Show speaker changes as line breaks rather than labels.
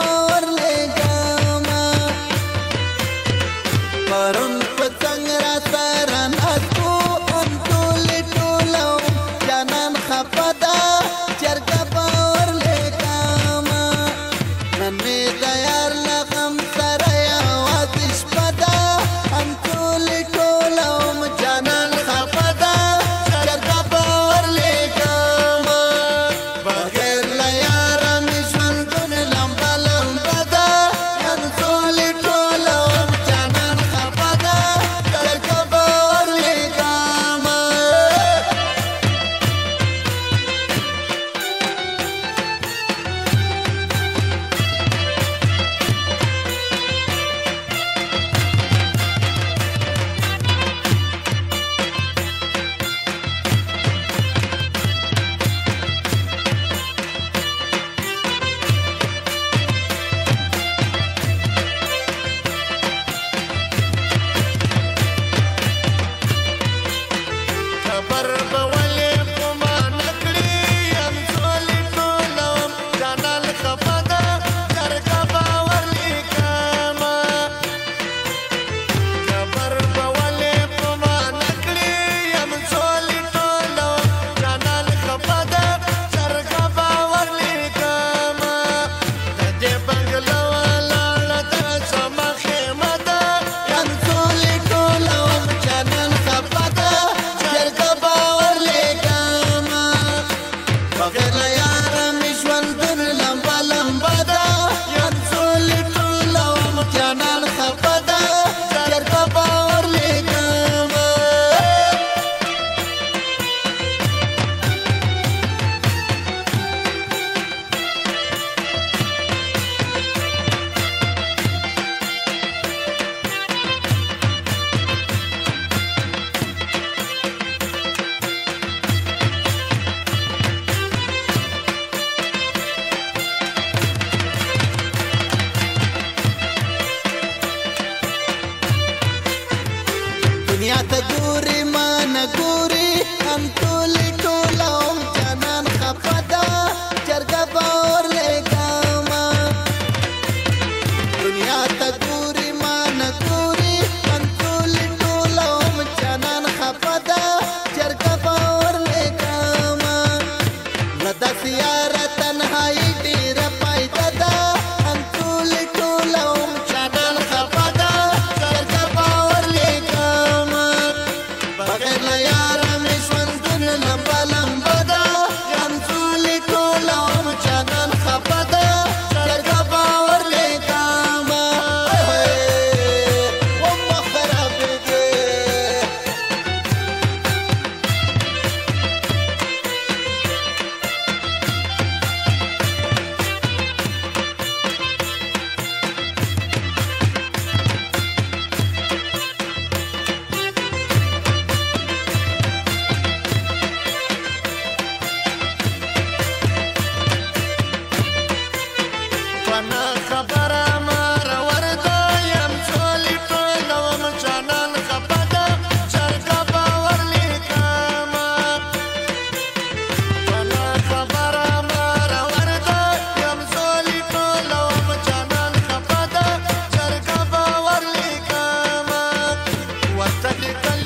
Oh. Gracias.